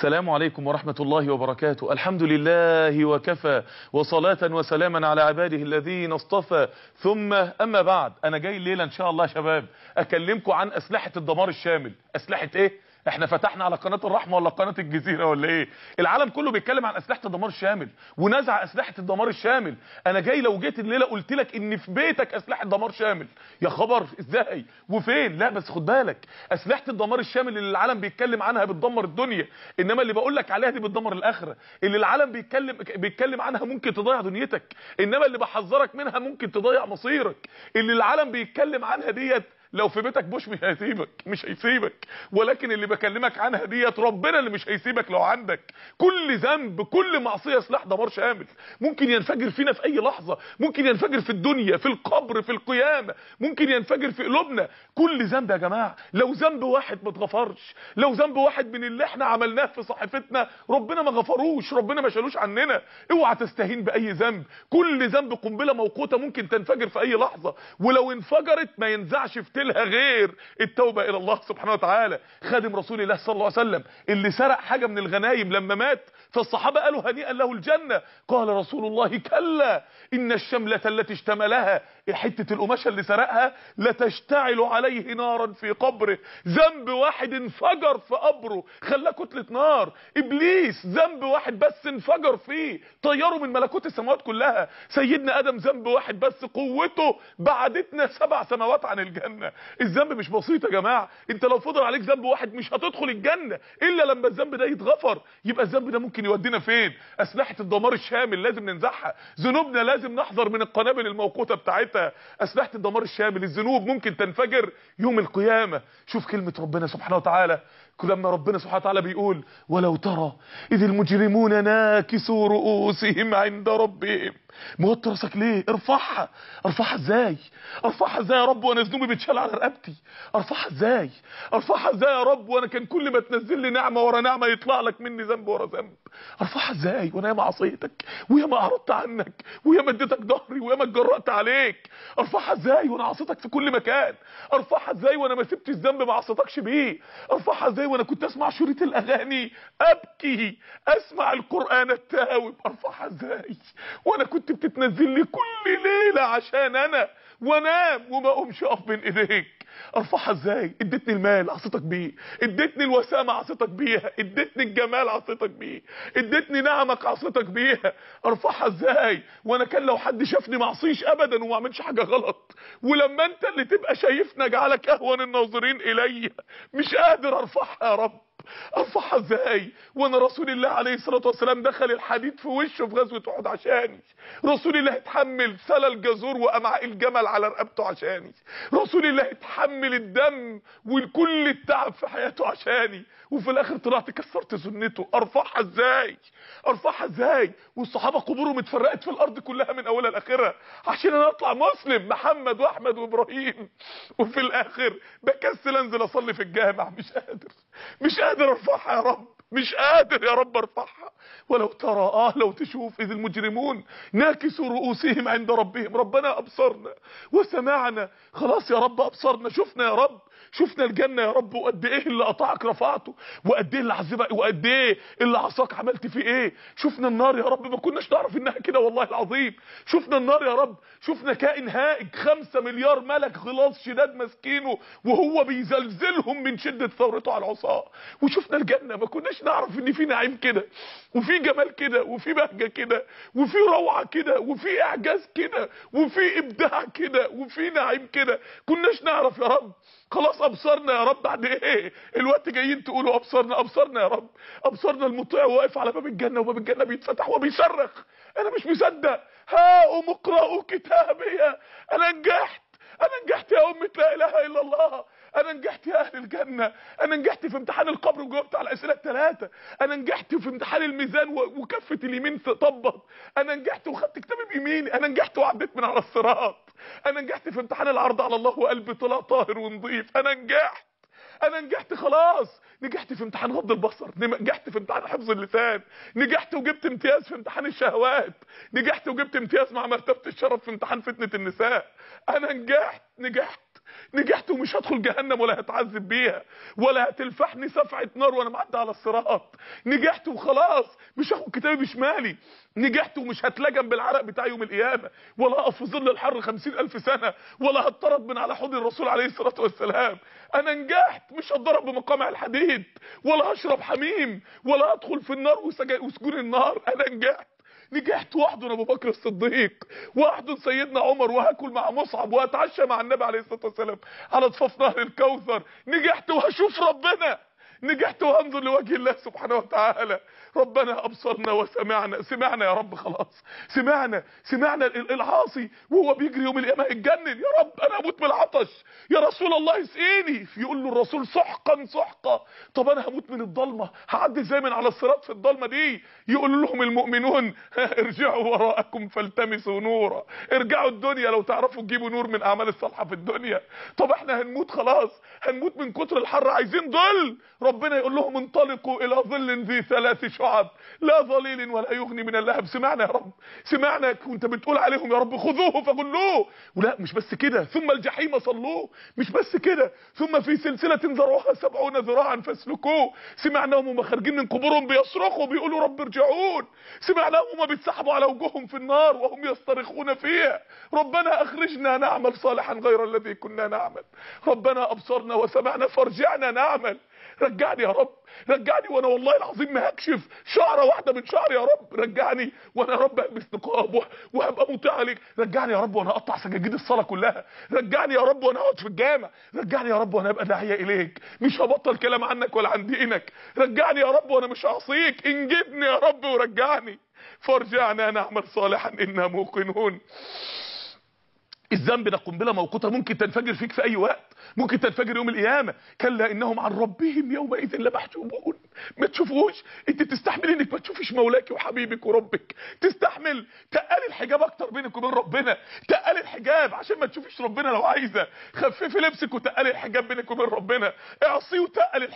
السلام عليكم ورحمة الله وبركاته. الحمد لله وكفى وصلاة وسلاما على عباده الذين اصطفى. ثم أما بعد أنا جاي الليلة إن شاء الله يا شباب أكلمكم عن أسلحة الدمار الشامل. أسلحة إيه؟ إحنا فتحنا على قناة الرحمة ولا قناة الجزيرة ولا إيه؟ العالم كله بيتكلم عن أسلحة الدمار الشامل ونزع أسلحة الدمار الشامل. أنا جاي لو جيت الليلة قلت لك إن في بيتك أسلحة دمار شامل. يا خبر إزاي؟ وفين؟ لا بس خد بالك أسلحة الدمار الشامل اللي العالم بيتكلم عنها بتدمر الدنيا إنما اللي بقول لك عليها دي بتدمر الآخرة. اللي العالم بيتكلم بيتكلم عنها ممكن تضيع دنيتك إنما اللي بحذرك منها ممكن تضيع مصيرك. اللي العالم بيتكلم عنها ديت لو في بيتك بوش مش هيسيبك مش هيسيبك. ولكن اللي بكلمك عنها ديت ربنا اللي مش هيسيبك لو عندك. كل ذنب كل معصية سلاح دمار شامل ممكن ينفجر فينا في أي لحظة. ممكن ينفجر في الدنيا في القبر في القيامة. ممكن ينفجر في قلوبنا. كل ذنب يا جماعة. لو ذنب واحد ما اتغفرش لو ذنب واحد من اللي إحنا عملناه في صحيفتنا ربنا ما غفروش ربنا ما شالوش عننا. اوعى تستهين بأي ذنب. كل ذنب قنبلة موقوتة ممكن تنفجر في أي لحظة. ولو انفجرت ما ينزعش في لها غير التوبة إلى الله سبحانه وتعالى. خادم رسول الله صلى الله عليه وسلم اللي سرق حاجة من الغنايم لما مات فالصحابة قالوا هنيئا له الجنة. قال رسول الله كلا إن الشملة التي اشتملها حتة القماشة اللي سرقها لتشتعل عليه نارا في قبره. ذنب واحد انفجر في قبره. خلاه كتلة نار. إبليس ذنب واحد بس انفجر فيه. طيره من ملكوت السماوات كلها. سيدنا آدم ذنب واحد بس قوته بعدتنا سبع سماوات عن الجنة. الذنب مش بسيط يا جماعة. انت لو فضل عليك ذنب واحد مش هتدخل الجنة إلا لما الذنب ده يتغفر. يبقى الذنب ده ممكن يودينا فين؟ أسلحة الدمار الشامل لازم ننزعها. ذنوبنا لازم نحذر من القنابل الموقوتة بتاعتها. أسلحة الدمار الشامل الذنوب ممكن تنفجر يوم القيامة. شوف كلمة ربنا سبحانه وتعالى. لما ربنا سبحانه وتعالى بيقول ولو ترى إذ المجرمون ناكسوا رؤوسهم عند ربهم. موت راسك ليه؟ ارفعها. ارفعها إزاي؟ ارفعها إزاي يا رب وأنا ذنوبي بتشال على رقبتي؟ ارفعها إزاي؟ ارفعها إزاي يا رب وأنا كان كل ما تنزل لي نعمة ورا نعمة يطلع لك مني ذنب ورا ذنب؟ ارفعها إزاي وأنا ياما عصيتك؟ وياما اعرضت عنك؟ وياما اديتك ظهري وياما اتجرأت عليك؟ ارفعها إزاي وأنا عصيتك في كل مكان؟ ارفعها إزاي وأنا ما سبتش الذنب ما عصيتكش بيه؟ ارفعها إزاي وأنا كنت اسمع شريط الاغاني؟ ابكي اسمع القرآن التاوب ارفعها إزاي وأنا كنت بتتنزل لي كل ليلة عشان أنا وانام وما اقومش اقف بين ايديك. ارفعها إزاي؟ اديتني المال عصيتك بيه. اديتني الوسامة عصيتك بيها. اديتني الجمال عصيتك بيه. اديتني نعمك عصيتك بيها. ارفعها إزاي؟ وأنا كان لو حد شافني ما اعصيش ابدا وما اعملش حاجة غلط. ولما انت اللي تبقى شايفنا جعلك اهون الناظرين الي. مش قادر ارفعها يا رب. ارفعها إزاي وأنا رسول الله عليه الصلاة والسلام دخل الحديد في وشه في غزوة أحد عشاني رسول الله اتحمل سلى الجزور وأمعاء الجمل على رقبته عشاني رسول الله اتحمل الدم وكل التعب في حياته عشاني وفي الآخر طلعت كسرت سنته. أرفعها إزاي؟ أرفعها إزاي؟ والصحابة قبورهم اتفرقت في الأرض كلها من أولها لآخرها. عشان أنا أطلع مسلم محمد وأحمد وإبراهيم. وفي الآخر بكسل أنزل أصلي في الجامع مش قادر. مش قادر ارفعها يا رب. مش قادر يا رب أرفعها. ولو ترى آه لو تشوف إذ المجرمون ناكسوا رؤوسهم عند ربهم. ربنا أبصرنا وسمعنا. خلاص يا رب أبصرنا. شفنا يا رب. شفنا الجنة يا رب. وقد إيه اللي قطعك رفعته؟ وقد إيه اللي عذبك وقد إيه اللي عصاك؟ عملت فيه إيه؟ شفنا النار يا رب. ما كناش نعرف إنها كده والله العظيم. شفنا النار يا رب. شفنا كائن هائج. خمسة مليار ملك غلاظ شداد ماسكينه وهو بيزلزلهم من شدة ثورته على العصاة. وشفنا الجنة. ما كناش نعرف إن في نعيم كده وفي جمال كده وفي بهجة كده وفي روعة كده وفي إعجاز كده وفي إبداع كده وفي نعيم كده. كناش نعرف يا رب. خلاص أبصرنا يا رب. بعد إيه؟ الوقت جايين تقولوا أبصرنا أبصرنا يا رب. أبصرنا المطيع واقف على باب الجنة وباب الجنة بيتفتح وبيصرخ. أنا مش مصدق. هاؤم اقرأوا كتابي. أنا نجحت. أنا نجحت يا أمة لا إله إلا الله. أنا نجحت يا الجنة. أنا نجحت في امتحان القبر وجاوبت على الاسئله الثلاثه أنا نجحت في امتحان الميزان وكفة اليمين طبت. أنا نجحت وخدت كتابي بيميني. أنا نجحت وعديت من على الصراط. أنا نجحت في امتحان العرض على الله وقلبي طلع طاهر ونظيف. أنا نجحت. أنا نجحت خلاص. نجحت في امتحان غض البصر. نجحت في امتحان حفظ اللسان. نجحت وجبت امتياز في امتحان الشهوات. نجحت وجبت امتياز مع مرتبة الشرف في امتحان فتنة النساء. أنا نجحت. نجحت. نجحت ومش هدخل جهنم ولا هتعذب بيها. ولا هتلفحني سفعة نار وأنا معدي على الصراط. نجحت وخلاص. مش هاخد كتابي بشمالي. نجحت ومش هتلجم بالعرق بتاع يوم القيامة ولا اقف في ظل الحر خمسين ألف سنة ولا هتطرد من على حوض الرسول عليه الصلاة والسلام. أنا نجحت مش هتضرب بمقامع الحديد ولا هشرب حميم ولا هدخل في النار وسجون النار أنا نجحت. نجحت واحضن أبو بكر الصديق واحضن سيدنا عمر وهاكل مع مصعب وهتعشى مع النبي عليه الصلاة والسلام على ضفاف نهر الكوثر. نجحت وهشوف ربنا. نجحت وأنظر لوجه الله سبحانه وتعالى. ربنا أبصرنا وسمعنا. سمعنا يا رب خلاص. سمعنا. سمعنا العاصي وهو بيجري يوم القيامة يتجنن. يا رب أنا أموت من العطش يا رسول الله اسقيني يقول له الرسول سحقا سحقا طب أنا هموت من الضلمة. هعدي إزاي من على الصراط في الضلمة دي. يقول لهم المؤمنون ارجعوا وراءكم فالتمسوا نورا. ارجعوا الدنيا. لو تعرفوا تجيبوا نور من أعمال الصالحة في الدنيا. طب إحنا هنموت خلاص. هنموت من كتر الحر. عايزين ظل ربنا يقول لهم انطلقوا إلى ظل ذي ثلاث شعب. لا ظليل ولا يغني من اللهب. سمعنا يا رب. سمعنا. وانت بتقول عليهم يا رب خذوه فغلوه. ولا مش بس كده. ثم الجحيم صلوه. مش بس كده. ثم في سلسلة ذرعها سبعون ذراعا فاسلكوه. سمعناهم وهم خارجين من قبورهم بيصرخوا بيقولوا رب ارجعون. سمعناهم وهم بيتسحبوا على وجوههم في النار وهم يصطرخون فيها. ربنا أخرجنا نعمل صالحا غير الذي كنا نعمل. ربنا أبصرنا وسمعنا فارجعنا نعمل. رجعني يا رب رجعني وأنا والله العظيم ما هكشف. شعرة واحدة من شعري يا رب رجعني وأنا يا رب ألبس وهبقى مطيع عليك رجعني يا رب وأنا أقطع سجاجيد الصلاة كلها. رجعني يا رب وأنا أقعد في الجامع. رجعني يا رب وأنا أبقى داعية إليك. مش هبطل كلام عنك ولا عن دينك. رجعني يا رب وأنا مش هعصيك انجدني يا رب ورجعني. فارجعنا نعمل صالحا إنا موقنون. الذنب ده قنبله موقوتة. ممكن تنفجر فيك في أي وقت. ممكن تنفجر يوم القيامة. كلا إنهم عن ربهم يومئذ لمحجوبون. ما تشوفوش؟ أنت تستحمل إنك ما تشوفيش مولاك وحبيبك وربك. تستحمل. تقل الحجاب أكتر بينك وبين ربنا. تقل الحجاب عشان ما تشوفيش ربنا لو عايزة. خففي لبسك وتقل الحجاب بينك وبين ربنا. اعصيه وتقل